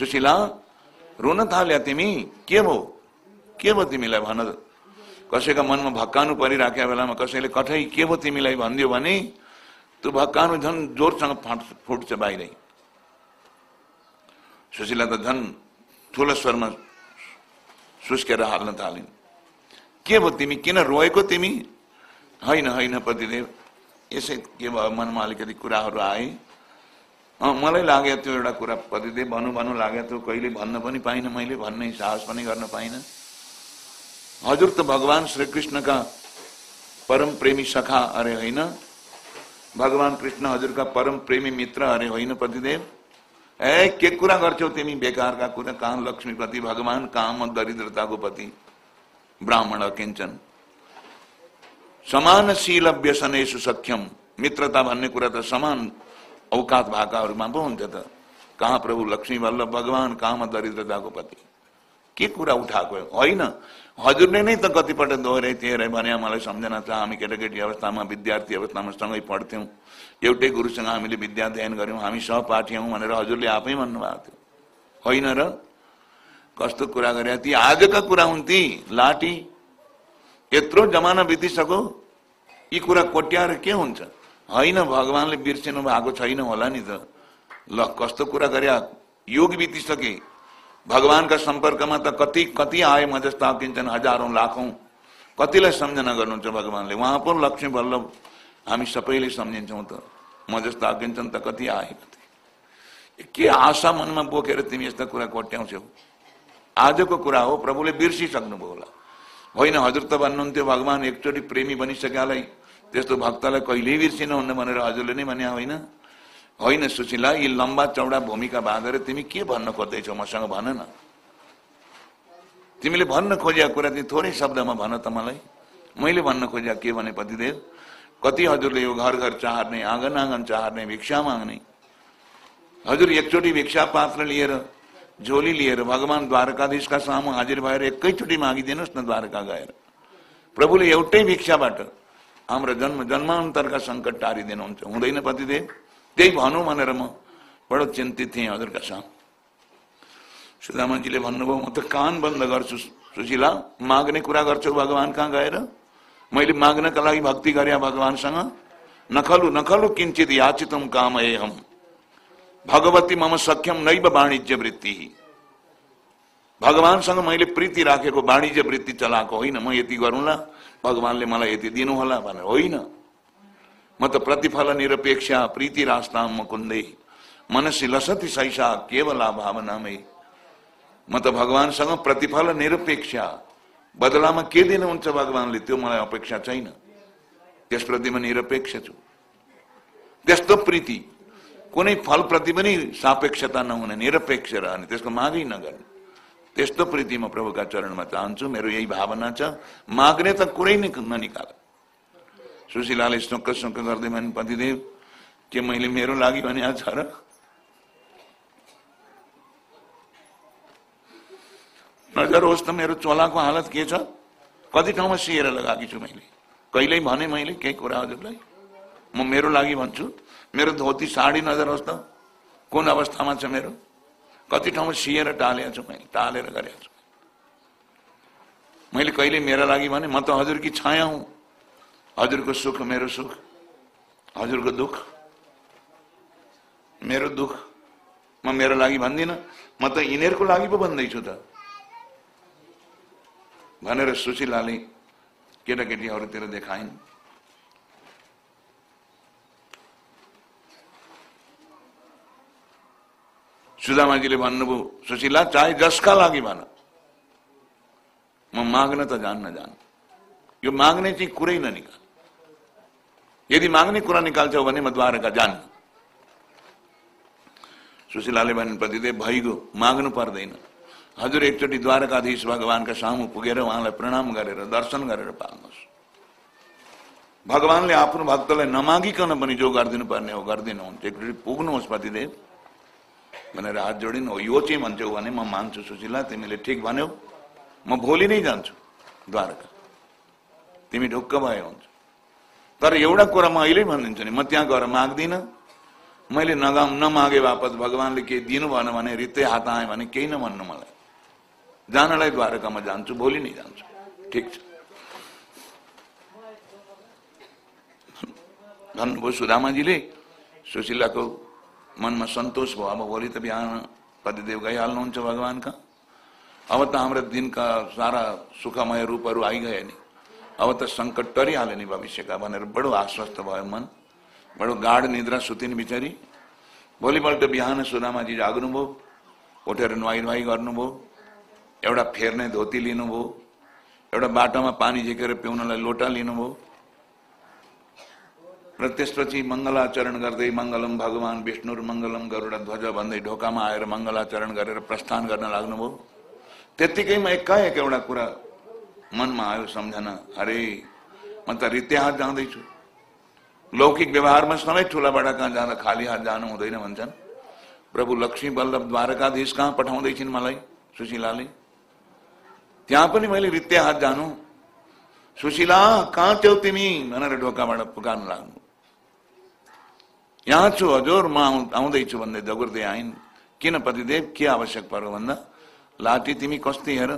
सुशीला रुन थाल्या तिमी के भयो के भयो तिमीलाई भन कसैका मनमा भक्कानु परिराखेका बेलामा कसैले कठै के भयो तिमीलाई भनिदियो भने त्यो भक्कानु झन् जोरसँग फाट फुट्छ बाहिरै सुशीला त झन् ठुलो स्वरमा सुस्केर हाल्न थालिन् के भयो तिमी किन रोएको तिमी होइन होइन पतिदेव यसै के भयो मनमा अलिकति कुराहरू आए मलाई लाग्यो त्यो एउटा कुरा पतिदेव भनौँ भनौँ लाग्यो त्यो कहिले भन्न पनि पाइनँ मैले भन्ने साहस पनि गर्न पाइनँ। हजुर त भगवान् श्रीकृष्णका परम प्रेमी सखा अरे होइन। भगवान् कृष्ण हजुरका परम प्रेमी मित्र अरे होइन पतिदेव। ए के कुरा गर्छौ तिमी बेकारका कुरा? कहाँ लक्ष्मीपति भगवान् काम दरिद्रताको पति। ब्राह्मण अकिञ्चन समानशील व्यसनेसु सक्षम मित्रता भन्ने कुरा त समान औकात भएकाहरूमा पो हुन्छ त कहाँ प्रभु लक्ष्मी वल्लभ भगवान् कहाँ दरिद्रताको पति के कुरा उठाएको होइन। हजुरले नै त कतिपल्ट दोहोऱ्याइ थिए भने मलाई सम्झना छ हामी केटाकेटी अवस्थामा विद्यार्थी अवस्थामा सँगै पढ्थ्यौँ। एउटै गुरुसँग हामीले विद्या अध्ययन गऱ्यौँ हामी सहपाठी भनेर हजुरले आफै भन्नुभएको थियो। होइन र? कस्तो कुरा गरे ती आजका कुरा हुन् ती लाठी। यत्रो जमाना बितिसक्यो। यी कुरा कोट्याएर के हुन्छ? होइन भगवान्ले बिर्सिनु भएको छैन होला नि त। ल कस्तो कुरा गरे युग बितिसके। भगवान्का सम्पर्कमा त कति कति आए म जस्ता किन्छन् हजारौँ लाखौँ। कतिलाई सम्झना गर्नुहुन्छ भगवान्ले? उहाँ पो लक्ष्मी वल्लभ हामी सबैले सम्झिन्छौँ त। म जस्ता किन्छन् त कति आए कति के आशा मनमा बोकेर तिमी यस्ता कुरा कोट्याउँछौ? आजको कुरा हो प्रभुले बिर्सिसक्नुभयो होला। होइन हजुर त भन्नुहुन्थ्यो भगवान् एकचोटि प्रेमी बनिसकेलाई त्यस्तो भक्तलाई कहिल्यै बिर्सिनुहुन्न भनेर हजुरले नै भने होइन? होइन सुशीला यी लम्बा चौडा भूमिका बाँधेर तिमी के भन्न खोज्दैछौ मसँग भन न। तिमीले भन्न खोजेको कुरा तिमी थोरै शब्दमा भन त मलाई। मैले भन्न खोजेको के भने पतिदेव? कति हजुरले यो घर घर चाहर्ने आँगन आँगन चाहर्ने भिक्षा माग्ने? हजुर एकचोटि भिक्षा पात्र लिएर झोली लिएर भगवान् द्वारकाधीशका सामु हाजिर भएर एकैचोटि मागिदिनुहोस् न द्वारका गएर। प्रभुले एउटै भिक्षाबाट हाम्रो जन्म जन्मान्तरका सङ्कट टारिदिनुहुन्छ। हुँदैन पतिदेव। त्यही भनौँ भनेर म बडो चिन्तित थिएँ हजुरका साथ। सुदामाजीले भन्नुभयो म त कान बन्द गर्छु सुशीला। माग्ने कुरा गर्छु भगवान् कहाँ गएर? मैले माग्नका लागि भक्ति गरे भगवान्सँग। नखलु नखलु किन्चित याचितम काम भगवती मम सख्यम नैव वाणिज्य वृत्ति। भगवान्सँग मैले प्रीति राखेको वाणिज्य वृत्ति चलाएको होइन। म यति गरौँला। भगवान्ले मलाई यति दिनु होला भनेर होइन। म त प्रतिफल निरपेक्ष प्रीति रास्ता मुकुन्दे मनसी लसती सैसा केवला भावनामै म त भगवान्सँग प्रतिफल निरपेक्ष। बदलामा के दिनुहुन्छ भगवान्ले त्यो मलाई अपेक्षा छैन। त्यसप्रति म निरपेक्ष छु। त्यस्तो प्रीति कुनै फलप्रति पनि सापेक्षता नहुने निरपेक्ष रहने त्यसको मागै नगर्ने। त्यस्तो प्रीति म प्रभुका चरणमा चाहन्छु मेरो यही भावना छ माग्ने त कुरै नै ननिकाल सुशीलाले सुक्क सुक्क गर्दै भने पतिदेव के मैले मेरो लागि भने छ र नजर होस् त मेरो चोलाको हालत के छ कति ठाउँमा सिएर लगाएकी छु मैले कहिल्यै भने मैले केही कुरा हजुरलाई म मेरो लागि भन्छु मेरो धोती साडी नजर होस् त कुन अवस्थामा छ मेरो कति ठाउँमा सिएर टालेको छु मैले टालेर गरेको छु मैले कहिले मेरो लागि भने म त हजुरकी छाया हुँ। हजुरको सुख मेरो सुख हजुरको दुःख मेरो दुःख। म मेरो लागि भन्दिनँ म त यिनीहरूको लागि पो भन्दैछु त। भनेर सुशीलाले केटाकेटीहरूतिर देखाइन्। सुदामाजीले भन्नुभयो सुशीला चाहे जसका लागि भन म माग्न त जान्न जान यो माग्ने चाहिँ कुरै ननिकाल यदि माग्ने कुरा निकाल्छौ भने म द्वारका जान्न सुशीलाले भने प्रतिदेव भइगयो माग्नु पर्दैन हजुर एकचोटि द्वारकाधीश भगवान्का सामु पुगेर उहाँलाई प्रणाम गरेर दर्शन गरेर पाल्नुहोस् भगवान्ले आफ्नो भक्तलाई नमागिकन पनि जो गरिदिनु पर्ने हो गरिदिनुहुन्छ एकचोटि पुग्नुहोस् पतिदेव भनेर हात जोडिन् हो यो चाहिँ भन्छौ भने म मान्छु सुशीला तिमीले ठिक भन्यौ म भोलि नै जान्छु द्वारका तिमी ढुक्क भए हुन्छ तर एउटा कुरा म अहिले भनिदिन्छु नि म त्यहाँ गएर माग्दिनँ मैले नगाउँ नमागे वापस भगवान्ले केही दिनु भएन भने रित्तै हात आएँ भने केही नभन्नु मलाई जानलाई द्वारकामा जान्छु भोलि नै जान्छु ठिक छ भन्नुभयो सुदामाजीले सुशीलाको मनमा सन्तोष भयो अब भोलि त बिहान पतिदेव गइहाल्नुहुन्छ भगवान्का अब त हाम्रा दिनका सारा सुखमय रूपहरू आइगए नि अब त सङ्कट टरिहाल्यो नि भविष्यका भनेर बडो आश्वस्त भयो मन बडो गाढ निद्रा सुतिन् बिचारी भोलिपल्ट बिहान सुदामाजी जाग्नुभयो उठेर नुहाई नुहाई गर्नुभयो एउटा फेर्ने धोती लिनुभयो एउटा बाटोमा पानी झिकेर पिउनलाई लोटा लिनुभयो र त्यसपछि मङ्गलाचरण गर्दै मङ्गलम भगवान विष्णु मङ्गलम गरुडा ध्वज भन्दै ढोकामा आएर मङ्गलाचरण गरेर प्रस्थान गर्न लाग्नुभयो। त्यत्तिकैमा एकाएक एउटा कुरा मनमा आयो सम्झना अरे म त रित्ते हात जाँदैछु। लौकिक व्यवहारमा सबै ठुला बडा कहाँ जाँदा खाली हात जानु हुँदैन भन्छन्। प्रभु लक्ष्मी बल्लभ द्वारकाधीश कहाँ पठाउँदैछिन् मलाई सुशीलाले? त्यहाँ पनि मैले रित्ते हात जानु। सुशीला कहाँ छेउ तिमी? भनेर ढोकाबाट पुकार्नु लाग्नु। यहाँ छु हजुर म आउँदैछु भन्दै दगुर्दै आइन् किन पतिदेव के आवश्यक पर्यो भन्दा लाटी तिमी कस्ती हेर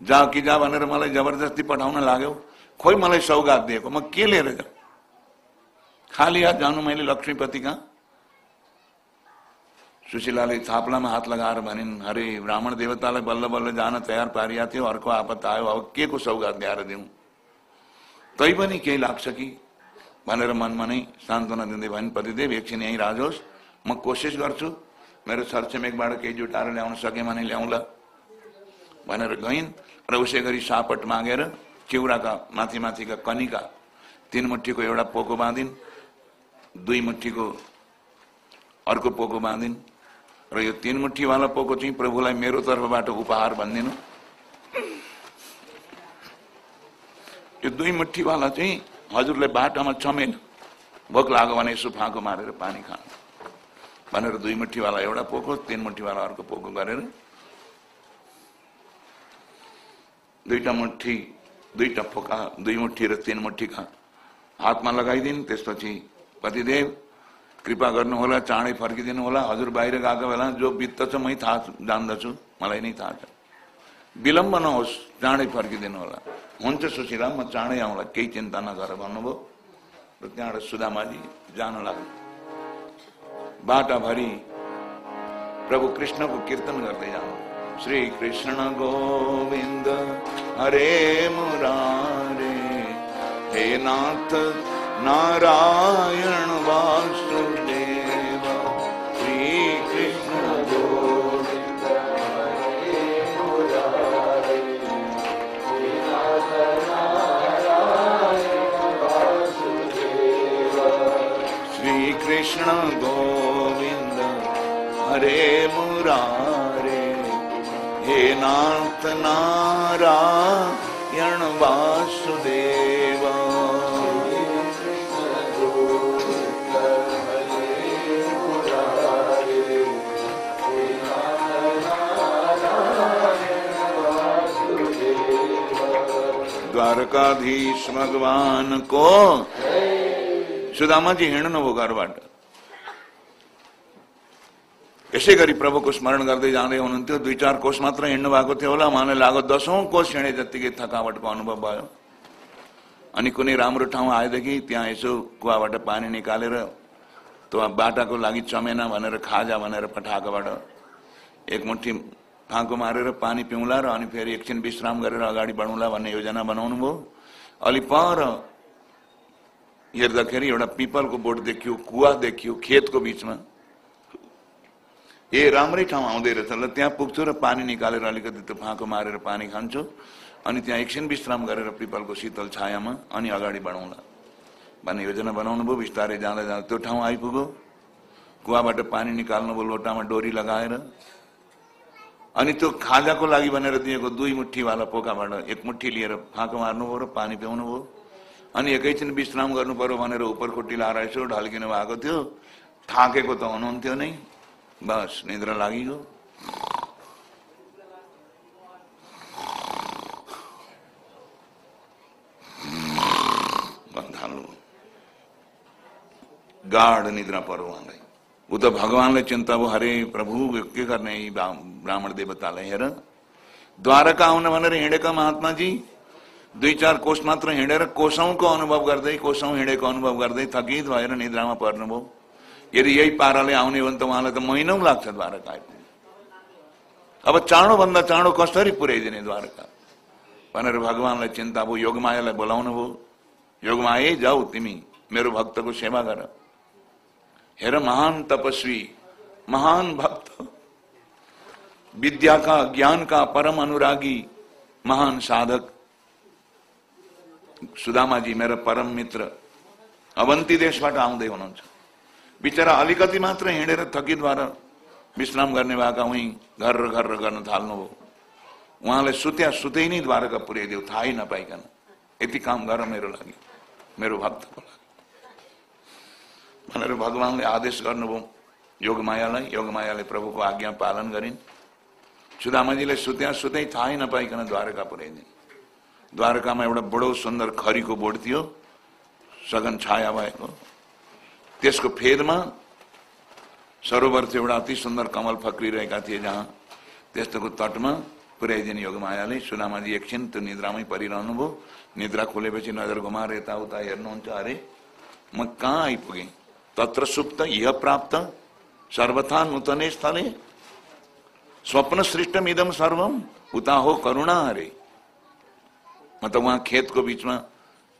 जा कि जा भनेर मलाई जबरजस्ती पठाउन लाग्यो खोइ मलाई सौगात दिएको म के लिएर जाउँ खाली हात जानु मैले लक्ष्मीपति कहाँ सुशीलाले थाप्लामा हात लगाएर भनिन् अरे ब्राह्मण देवतालाई बल्ल बल्ल जान तयार पारिया थियो अर्को आपत आयो अब के को सौगात ल्याएर दिउँ तै पनि केही लाग्छ कि भनेर मनमा नै सान्त्वना दिँदै भनिन् पतिदेव एकछिन यहीँ राजोस् म कोसिस गर्छु मेरो छरछिमेकबाट केही जुटाएर ल्याउन सकेँ भने ल्याउँला भनेर गइन् र उसै गरी सापट मागेर चिउराका माथि माथिका कनिका तिन मुठीको एउटा पोको बाँधिन् दुई मुठीको अर्को पोको बाँधिन् र यो तिन मुठीवाला पोको चाहिँ प्रभुलाई मेरो तर्फबाट उपहार भनिदिनु। यो दुई मुठीवाला चाहिँ हजुरले बाटामा चमेन। भोक लाग्यो भने यसो मारेर पानी खानु। भनेर दुई मुठीवाला एउटा पोको तिन मुठीवाला अर्को पोको गरेर दुईटा मुठी दुईटा फोका दुई मुठी र तिन मुठीका हातमा लगाइदिन् त्यसपछि पतिदेव कृपा गर्नुहोला चाँडै फर्किदिनु होला हजुर बाहिर गएको बेला जो वित्त छ मै थाहा जान्दछु। मलाई नै थाहा छ। विलम्ब नहोस् चाँडै फर्किदिनु होला। हुन्छ सुशीला म चाँडै आउँला। केही चिन्ता नगर भन्नुभयो। र त्यहाँबाट सुदामाजी जान लाग्नु बाटाभरि प्रभु कृष्णको कीर्तन गर्दै जानु। श्री कृष्ण गोविन्द, हरे मुरारे हे नाथ, नारायण वासुदेव कृष्ण गोविंद हरे मुरारे हे नाथ नारायण वासुदेव। द्वारकाधीश भगवान को सुदामाजी हिँड्नुभयो घरबाट यसै गरी प्रभुको स्मरण गर्दै जाँदै हुनुहुन्थ्यो दुई चार कोष मात्र हिँड्नु भएको थियो होला उहाँलाई लाग्यो दसौँ कोष हिँडे जत्तिकै थकावटको अनुभव भयो अनि कुनै राम्रो ठाउँ आएदेखि त्यहाँ यसो कुवाबाट पानी निकालेर त्यो बाटाको लागि चमेना भनेर खाजा भनेर पठाएकोबाट एक मुठी फाँको मारेर पानी पिउँला र अनि फेरि एकछिन विश्राम गरेर अगाडि बढौँला भन्ने योजना बनाउनु भयो अलि पर हेर्दाखेरि एउटा पिपलको बोट देखियो कुवा देखियो खेतको बिचमा। ए राम्रै ठाउँ आउँदै रहेछ ल त्यहाँ पुग्छु र पानी निकालेर अलिकति त्यो फाँको मारेर पानी खान्छु अनि त्यहाँ एकछिन विश्राम गरेर पिपलको शीतल छायामा अनि अगाडि बढाउँला भन्ने योजना बनाउनु भयो बिस्तारै जाँदा जाँदा त्यो ठाउँ आइपुग्यो। कुवाबाट पानी निकाल्नु भयो लोटामा डोरी लगाएर। अनि त्यो खाजाको लागि भनेर दिएको दुई मुठीवाला पोकाबाट एक मुठी लिएर फाँको मार्नुभयो र पानी पिउनु भयो। अनि एकैछिन विश्राम गर्नु पर्यो भनेर उपरखुट्टी लाएर यसो ढल्किनु भएको थियो। थाकेको त हुनुहुन्थ्यो नै। बस, निद्रा लागिगयो। थाल्नु गाढ निद्रा पर्यो उहाँलाई। वो तो भगवान ले चिंता वो हरे प्रभु, के करने ब्राह्मण देवता हेर। द्वारका आउने भनेर हिँडेका महात्माजी दुई चार कोष मात्र हिँडेर कोसौँको अनुभव गर्दै कोसौँ हिँडेको अनुभव गर्दै थकित भएर निद्रामा पर्नुभयो। यदि यही पाराले आउने हो भने त उहाँलाई त महिनौ लाग्छ द्वारका आइपुग्नु। अब चाँडोभन्दा चाँडो कसरी पुर्याइदिने द्वारका? भनेर भगवान्लाई चिन्ता भयो, योगमायालाई बोलाउनु भयो। योगमायै, जाऊ तिमी, मेरो भक्तको सेवा गर। हेर महान तपस्वी, महान भक्त। विद्या का ज्ञान का परम अनुरागी, महान साधक। सुदामाजी मेरो परम मित्र। अवन्ती देशबाट आउँदै हुनुहुन्छ बिचरा अलिकति मात्र हिँडेर थकित भएर विश्राम गर्ने भएका उहीँ घर र घर गर्न थाल्नुभयो उहाँलाई सुत्या सुतै नै द्वारका पुर्याइदियो थाहै नपाइकन यति काम गर मेरो लागि। मेरो भक्तको लागि। भनेर भगवान्ले आदेश गर्नुभयो योगमायालाई योगमायाले प्रभुको आज्ञा पालन गरिन् सुदामाजीले सुत्या सुतै थाहै नपाइकन द्वारका पुर्याइदिन् द्वारकामा एउटा बडो सुन्दर खरीको बोर्ड थियो, सघन छाया भएको। त्यसको फेदमा सरोवर थियो, एउटा अति सुन्दर कमल फक्रिरहेका थिए जहाँ त्यस्तोको तटमा पुर्याइदिने योगमायाले सुदामाजी एकछिन त्यो निद्रामै परिरहनु भयो निद्रा खोलेपछि नज़र घुमाएर यताउता हेर्नुहुन्छ, अरे, म कहाँ आइपुगेँ? तत्र सुप्त यह प्राप्त, सर्वथा नूतने स्थले। स्वप्न सृष्टम इदम सर्वम उता हो करुणा, अरे। मतलब वहाँ खेतको बिचमा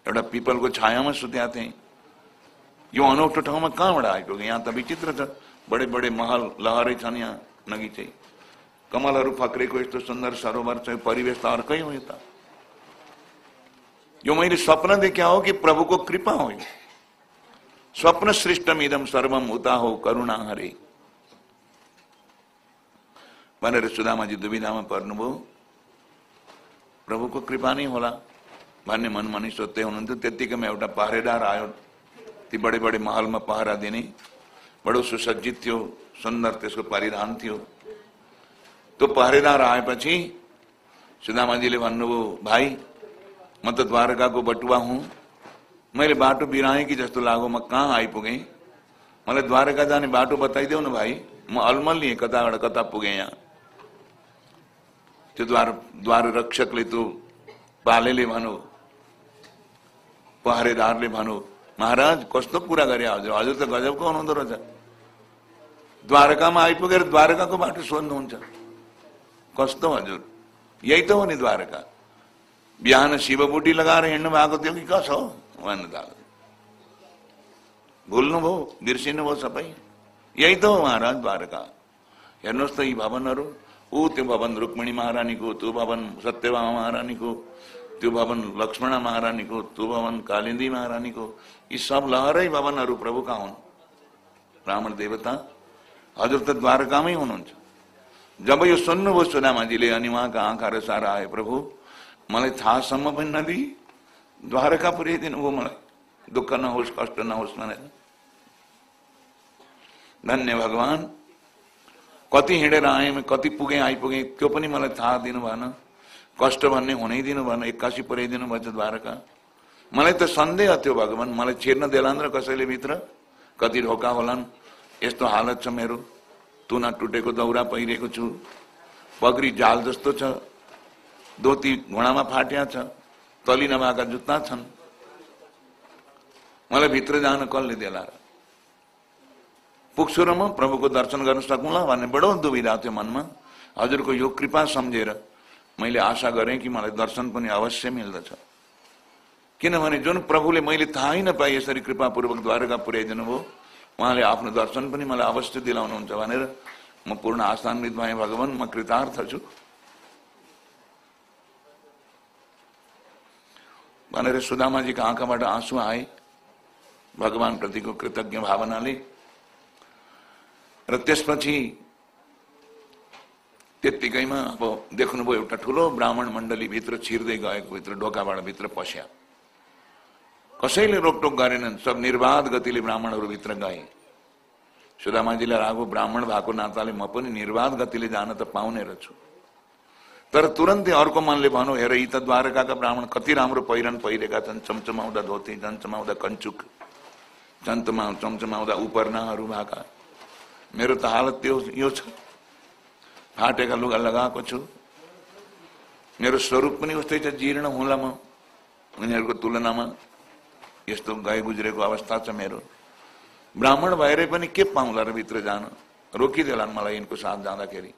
एउटा पिपलको छायामा सुत्या थिएँ यो अनौठो ठाउँमा कहाँबाट आइपुग्यो यहाँ त विचित्र छ बडे बडे महल, लहरै छन् यहाँ नगी चाहिँ कमलहरू फक्रेको यस्तो सुन्दर सरोवर छ परिवेश त अर्कै हो यो मैले स्वप्न देखा हो कि प्रभुको कृपा हो। स्वप्न सृष्टम इदम सर्वम उता हो, करुणा हरे। भनेर सुदामाजी दुविधामा पर्नुभयो कृपा नै होला। भन्ने मनमा नै सोध्दै हुनुहुन्थ्यो त्यत्तिकैमा एउटा पहरेदार आयो। ती बडे बडे महलमा पहरा दिने। बडो सुसज्जित थियो सुन्दर त्यसको परिधान थियो। त्यो पहरेदार आएपछि सुदामाजीले भन्नुभयो भाइ म त द्वारकाको बटुवा हुँ। मैले बाटो बिराएँ कि जस्तो लाग्यो, म कहाँ आइपुगेँ? मलाई द्वारका जाने बाटो बताइदेऊ न भाइ म अलमल लिएँ कताबाट कता पुगेँ यहाँ? त्यो द्वार द्वार रक्षकले त्यो पालेले भनौ पहरेदारले भनौ महाराज कस्तो कुरा गरे हजुर? हजुर त गजबको हुनुहुँदो रहेछ? द्वारकामा आइपुगेर द्वारकाको बाटो सोध्नुहुन्छ। कस्तो हजुर? यही त हो नि द्वारका। बिहान शिवबुटी लगाएर हिँड्नु भएको थियो कि कस हो? भन्नु थाल्यो भुल्नुभयो बिर्सिनुभयो सबै। यही त हो महाराज द्वारका। हेर्नुहोस् त यी भवनहरू। ऊ त्यो भवन रुक्मिणी महारानीको त्यो भवन सत्यभामा महारानीको त्यो भवन लक्ष्मणा महारानीको त्यो भवन कालिन्दी महारानीको यी सब लहरै भवनहरू प्रभुका हुन्। ब्राह्मण देवता हजुर त द्वारकामै हुनुहुन्छ। जब यो सुन्नुभयो सुदामाजीले अनि उहाँका आँखाहरू सारा आए प्रभु मलाई थाहासम्म पनि नदी द्वारका पुर्याइदिनु भयो मलाई। दुःख नहोस् कष्ट नहोस् भनेर। धन्य भगवान। कति हिँडेर आएँ कति पुगेँ आइपुगेँ त्यो पनि मलाई थाहा दिनु भएन। कष्ट भन्ने हुनै दिनु भएन एक्कासी पुर्याइदिनु भएछ द्वारका। मलाई त सन्देह थियो भगवान् मलाई छिर्न देलान् र कसैले भित्र कति ढोका होलान्? यस्तो हालत छ मेरो। तुना टुटेको दौरा पहिरेको छु। पगरी जाल जस्तो छ। धोती घुँडामा फाट्या छ। तली नभएका जुत्ता छन्। मलाई भित्र जान कसले देला? पुग्छु र म प्रभुको दर्शन गर्न सकौँला भन्ने बडो दुविधा थियो मनमा हजुरको यो कृपा सम्झेर मैले आशा गरेँ कि मलाई दर्शन पनि अवश्य मिल्दछ किनभने जुन प्रभुले मैले थाहै नपाएँ यसरी कृपापूर्वक द्वारका पुर्याइदिनु भयो उहाँले आफ्नो दर्शन पनि मलाई अवश्य दिलाउनुहुन्छ भनेर म पूर्ण आस्थान्वित भएँ भगवान् म कृतार्थ छु भनेर सुदामाजीका आँखाबाट आँसु आए भगवान प्रतिको कृतज्ञ भावनाले र त्यसपछि त्यत्तिकैमा अब देख्नुभयो एउटा ठुलो ब्राह्मण मण्डली भित्र छिर्दै गएको भित्र ढोकाबाट भित्र पस्या। कसैले रोकटोक गरेनन् सब निर्वाध गतिले ब्राह्मणहरू भित्र गए। सुदामाजीलाई रागो ब्राह्मण भएको नाताले म पनि निर्वाध गतिले जान त पाउने रहेछु तर तुरन्तै अर्को मनले भनौँ हेर यी त द्वारकाका ब्राह्मण कति राम्रो पहिरन पहिरेका छन्। चम्चमाउँदा धोती चम्चमाउँदा कञ्चुक चन्तमा चम्चमाउँदा उपरनाहरू भएका। मेरो त हालत त्यो यो छ। फाटेका लुगा लगाएको छु। मेरो स्वरूप पनि उस्तै छ जीर्ण होला म। उनीहरूको तुलनामा यस्तो गए गुज्रेको अवस्था छ मेरो। ब्राह्मण भएरै पनि के पाउँला र भित्र जान। रोकिदेला मलाई यिनको साथ जाँदाखेरि